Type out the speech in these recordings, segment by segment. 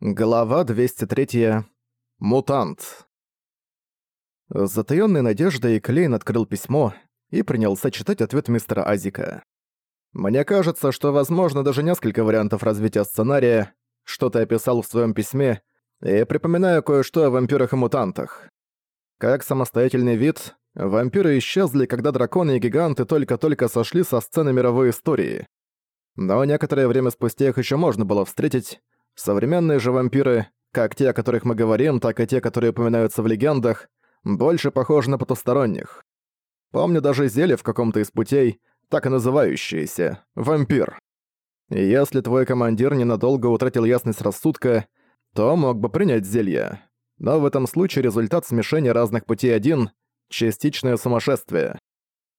Глава 203. Мутант. С затаённой надеждой Клейн открыл письмо и принялся читать ответ мистера Азика. «Мне кажется, что возможно даже несколько вариантов развития сценария, что ты описал в своем письме, и припоминаю кое-что о вампирах и мутантах. Как самостоятельный вид, вампиры исчезли, когда драконы и гиганты только-только сошли со сцены мировой истории. Но некоторое время спустя их еще можно было встретить, Современные же вампиры, как те, о которых мы говорим, так и те, которые упоминаются в легендах, больше похожи на потусторонних. Помню даже зелье в каком-то из путей, так и называющееся — вампир. И если твой командир ненадолго утратил ясность рассудка, то мог бы принять зелье. Но в этом случае результат смешения разных путей один — частичное сумасшествие.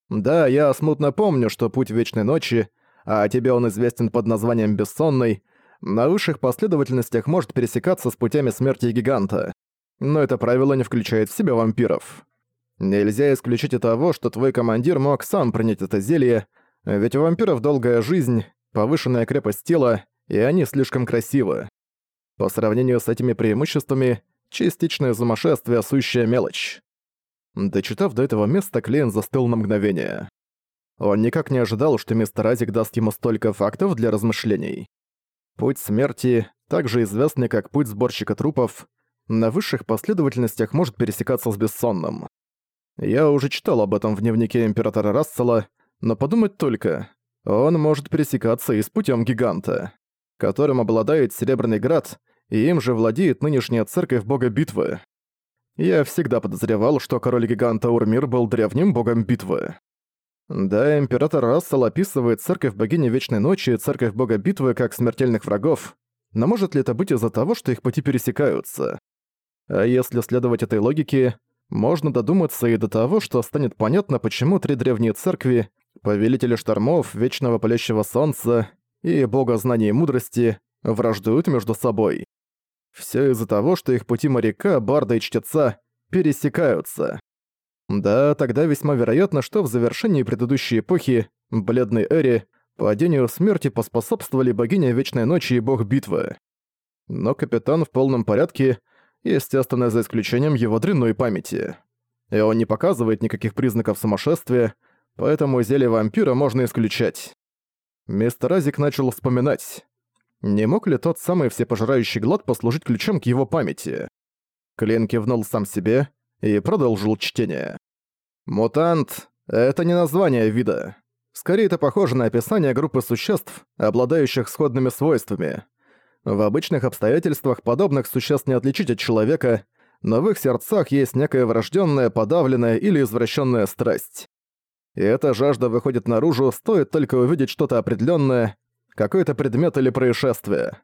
Да, я смутно помню, что путь Вечной Ночи, а тебе он известен под названием Бессонный, на высших последовательностях может пересекаться с путями смерти гиганта. Но это правило не включает в себя вампиров. Нельзя исключить и того, что твой командир мог сам принять это зелье, ведь у вампиров долгая жизнь, повышенная крепость тела, и они слишком красивы. По сравнению с этими преимуществами, частичное сумасшествие – сущая мелочь. Дочитав до этого места, Клейн застыл на мгновение. Он никак не ожидал, что мистер Азик даст ему столько фактов для размышлений. Путь смерти, также известный как путь сборщика трупов, на высших последовательностях может пересекаться с бессонным. Я уже читал об этом в дневнике Императора Рассела, но подумать только, он может пересекаться и с путем гиганта, которым обладает Серебряный Град, и им же владеет нынешняя церковь бога битвы. Я всегда подозревал, что король гиганта Урмир был древним богом битвы. Да, император Рассел описывает церковь богини Вечной Ночи и церковь бога битвы как смертельных врагов, но может ли это быть из-за того, что их пути пересекаются? А если следовать этой логике, можно додуматься и до того, что станет понятно, почему три древние церкви, повелители штормов, вечного палящего солнца и бога знаний и мудрости, враждуют между собой. Все из-за того, что их пути моряка, барда и чтеца пересекаются. Да, тогда весьма вероятно, что в завершении предыдущей эпохи, Бледной Эре, падению смерти поспособствовали богиня Вечной Ночи и бог битвы. Но капитан в полном порядке, естественно, за исключением его дрянной памяти. И он не показывает никаких признаков сумасшествия, поэтому зелье вампира можно исключать. Мистер Азик начал вспоминать. Не мог ли тот самый всепожирающий глад послужить ключом к его памяти? Клен кивнул сам себе и продолжил чтение. «Мутант — это не название вида. Скорее, это похоже на описание группы существ, обладающих сходными свойствами. В обычных обстоятельствах подобных существ не отличить от человека, но в их сердцах есть некая врожденная, подавленная или извращенная страсть. И эта жажда выходит наружу, стоит только увидеть что-то определенное, какой-то предмет или происшествие.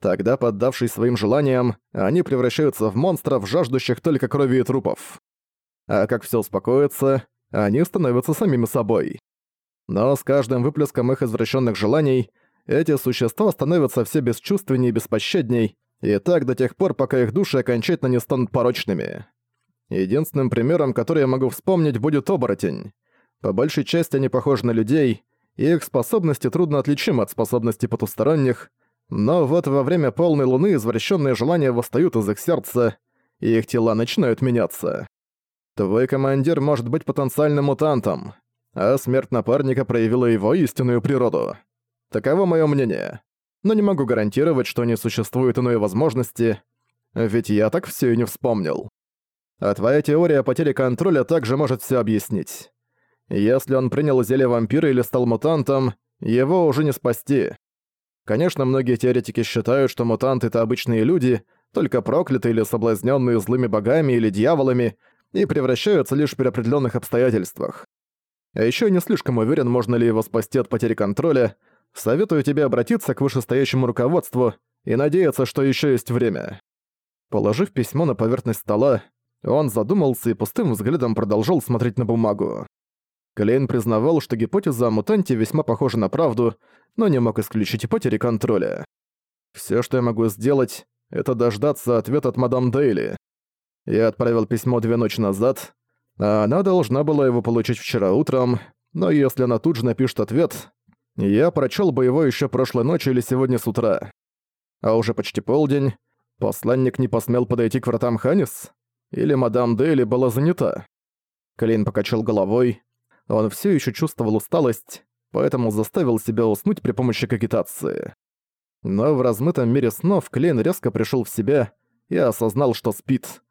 Тогда, поддавшись своим желаниям, они превращаются в монстров, жаждущих только крови и трупов. А как все успокоится, они становятся самими собой. Но с каждым выплеском их извращенных желаний эти существа становятся все бесчувственнее и беспощадней, и так до тех пор, пока их души окончательно не станут порочными. Единственным примером, который я могу вспомнить, будет оборотень. По большей части они похожи на людей, и их способности трудно отличимы от способностей потусторонних, но вот во время полной луны извращенные желания восстают из их сердца, и их тела начинают меняться. Твой командир может быть потенциальным мутантом, а смерть напарника проявила его истинную природу. Таково мое мнение. Но не могу гарантировать, что не существует иной возможности, ведь я так все и не вспомнил. А твоя теория потери контроля также может все объяснить. Если он принял зелье вампира или стал мутантом, его уже не спасти. Конечно, многие теоретики считают, что мутанты — это обычные люди, только проклятые или соблазненные злыми богами или дьяволами, и превращаются лишь при определенных обстоятельствах. А еще не слишком уверен, можно ли его спасти от потери контроля. Советую тебе обратиться к вышестоящему руководству и надеяться, что еще есть время. Положив письмо на поверхность стола, он задумался и пустым взглядом продолжал смотреть на бумагу. Клейн признавал, что гипотеза о мутанте весьма похожа на правду, но не мог исключить и потери контроля. Все, что я могу сделать, это дождаться ответа от мадам Дейли. Я отправил письмо две ночи назад, а она должна была его получить вчера утром, но если она тут же напишет ответ, я прочел бы его еще прошлой ночью или сегодня с утра. А уже почти полдень. Посланник не посмел подойти к вратам Ханис? Или мадам Дейли была занята? Клейн покачал головой. Он все еще чувствовал усталость, поэтому заставил себя уснуть при помощи кагитации. Но в размытом мире снов Клейн резко пришел в себя и осознал, что спит.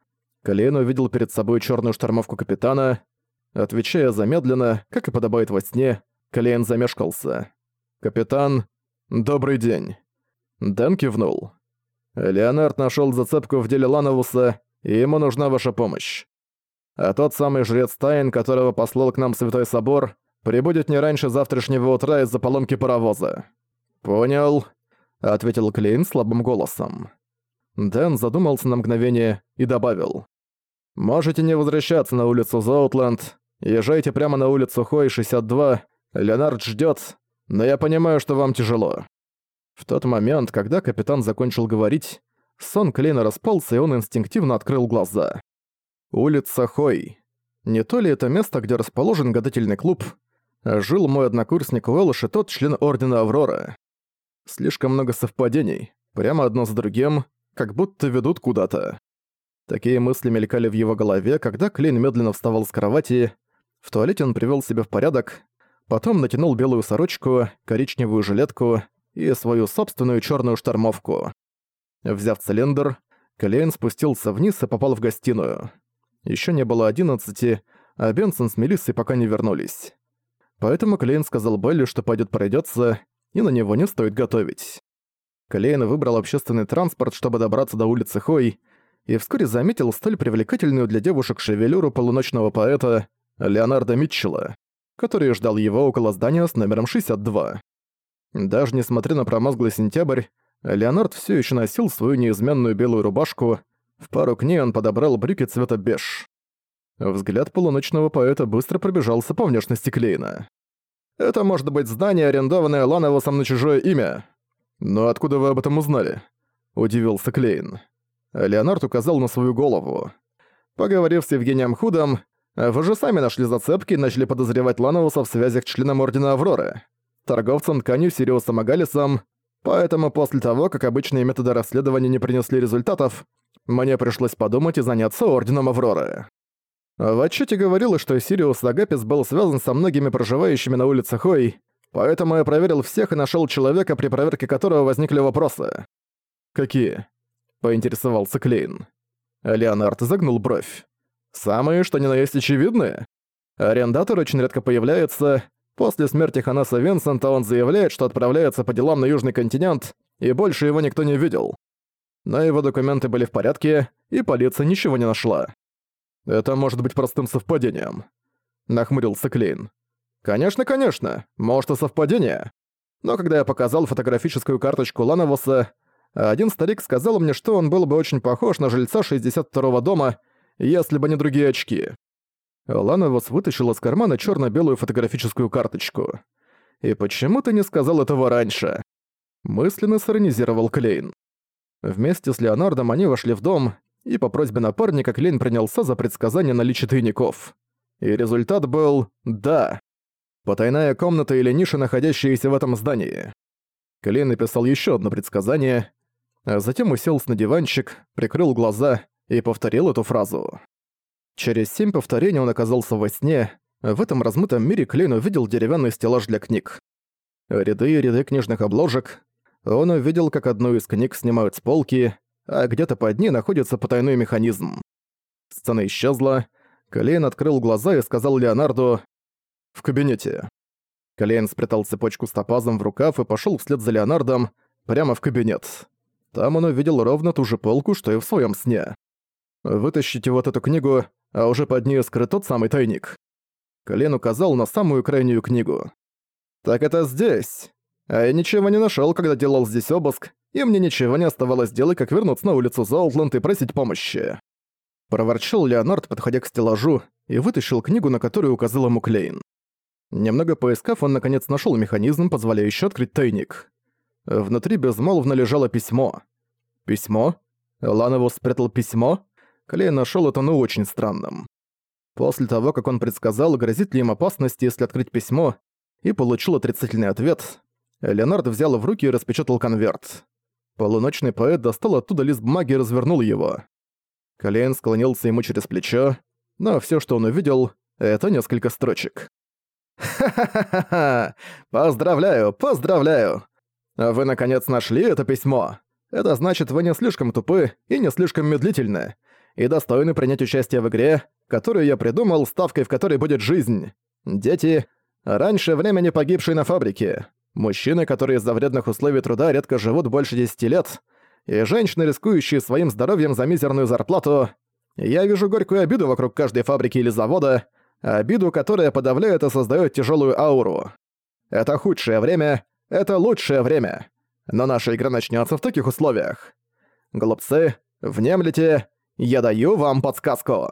Клейн увидел перед собой черную штормовку капитана. Отвечая замедленно, как и подобает во сне, Клейн замешкался. «Капитан, добрый день». Дэн кивнул. «Леонард нашел зацепку в деле Лановуса, и ему нужна ваша помощь. А тот самый жрец Тайн, которого послал к нам Святой Собор, прибудет не раньше завтрашнего утра из-за поломки паровоза». «Понял», — ответил Клейн слабым голосом. Дэн задумался на мгновение и добавил. «Можете не возвращаться на улицу Зоутланд. Езжайте прямо на улицу Хой, 62. Леонард ждёт, но я понимаю, что вам тяжело». В тот момент, когда капитан закончил говорить, сон Клейна распался, и он инстинктивно открыл глаза. Улица Хой. Не то ли это место, где расположен гадательный клуб, жил мой однокурсник Уэлш и тот член Ордена Аврора. Слишком много совпадений, прямо одно за другим, как будто ведут куда-то. Такие мысли мелькали в его голове, когда Клейн медленно вставал с кровати. В туалете он привел себя в порядок, потом натянул белую сорочку, коричневую жилетку и свою собственную черную штормовку. Взяв цилиндр, Клейн спустился вниз и попал в гостиную. Еще не было одиннадцати, а Бенсон с Мелиссой пока не вернулись. Поэтому Клейн сказал Белли, что пойдет пройдется, и на него не стоит готовить. Клейн выбрал общественный транспорт, чтобы добраться до улицы Хой, и вскоре заметил столь привлекательную для девушек шевелюру полуночного поэта Леонарда Митчелла, который ждал его около здания с номером 62. Даже несмотря на промозглый сентябрь, Леонард все еще носил свою неизменную белую рубашку, в пару к ней он подобрал брюки цвета беж. Взгляд полуночного поэта быстро пробежался по внешности Клейна. «Это может быть здание, арендованное Лановосом на чужое имя. «Но откуда вы об этом узнали?» – удивился Клейн. Леонард указал на свою голову. Поговорив с Евгением Худом, вы же сами нашли зацепки и начали подозревать Лановуса в связях с членом Ордена Авроры, торговцем тканью Сириусом Агалисом, поэтому после того, как обычные методы расследования не принесли результатов, мне пришлось подумать и заняться Орденом Авроры. В отчете говорилось, что Сириус Агапис был связан со многими проживающими на улице Хой, Поэтому я проверил всех и нашел человека, при проверке которого возникли вопросы. «Какие?» — поинтересовался Клейн. Леонард загнул бровь. «Самые, что ни на есть очевидные. Арендатор очень редко появляется. После смерти Ханаса Винсента он заявляет, что отправляется по делам на Южный континент, и больше его никто не видел. Но его документы были в порядке, и полиция ничего не нашла. Это может быть простым совпадением», — нахмурился Клейн. Конечно, конечно, может и совпадение. Но когда я показал фотографическую карточку Лановоса, один старик сказал мне, что он был бы очень похож на жильца 62-го дома, если бы не другие очки. Лановос вытащил из кармана черно белую фотографическую карточку. «И почему ты не сказал этого раньше?» Мысленно сиронизировал Клейн. Вместе с Леонардом они вошли в дом, и по просьбе напарника Клейн принялся за предсказание наличия тайников. И результат был «да». Потайная комната или ниша, находящаяся в этом здании. Клейн написал еще одно предсказание, а затем уселся на диванчик, прикрыл глаза и повторил эту фразу. Через семь повторений он оказался во сне. В этом размытом мире Клейн увидел деревянный стеллаж для книг. Ряды и ряды книжных обложек. Он увидел, как одну из книг снимают с полки, а где-то под ней находится потайной механизм. Сцена исчезла. Клейн открыл глаза и сказал Леонарду в кабинете. Клейн спрятал цепочку с топазом в рукав и пошёл вслед за Леонардом прямо в кабинет. Там он увидел ровно ту же полку, что и в своём сне. «Вытащите вот эту книгу, а уже под ней скрыт тот самый тайник». Клейн указал на самую крайнюю книгу. «Так это здесь. А я ничего не нашёл, когда делал здесь обыск, и мне ничего не оставалось делать, как вернуться на улицу Золтланд и просить помощи». Проворчал Леонард, подходя к стеллажу, и вытащил книгу, на которую указал ему Клейн. Немного поискав, он наконец нашел механизм, позволяющий открыть тайник. Внутри безмолвно лежало письмо. Письмо? Ланову спрятал письмо? Клей нашел это ну очень странным. После того, как он предсказал, грозит ли им опасность, если открыть письмо, и получил отрицательный ответ, Леонард взял в руки и распечатал конверт. Полуночный поэт достал оттуда лист бумаги и развернул его. Клейн склонился ему через плечо, но все, что он увидел, это несколько строчек. «Ха-ха-ха-ха! Поздравляю, поздравляю! Вы, наконец, нашли это письмо. Это значит, вы не слишком тупы и не слишком медлительны, и достойны принять участие в игре, которую я придумал, ставкой в которой будет жизнь. Дети, раньше времени погибшие на фабрике, мужчины, которые из-за вредных условий труда редко живут больше 10 лет, и женщины, рискующие своим здоровьем за мизерную зарплату. Я вижу горькую обиду вокруг каждой фабрики или завода, обиду, которая подавляет и создает тяжелую ауру. Это худшее время, это лучшее время. Но наша игра начнется в таких условиях. Глупцы, внемлите, я даю вам подсказку.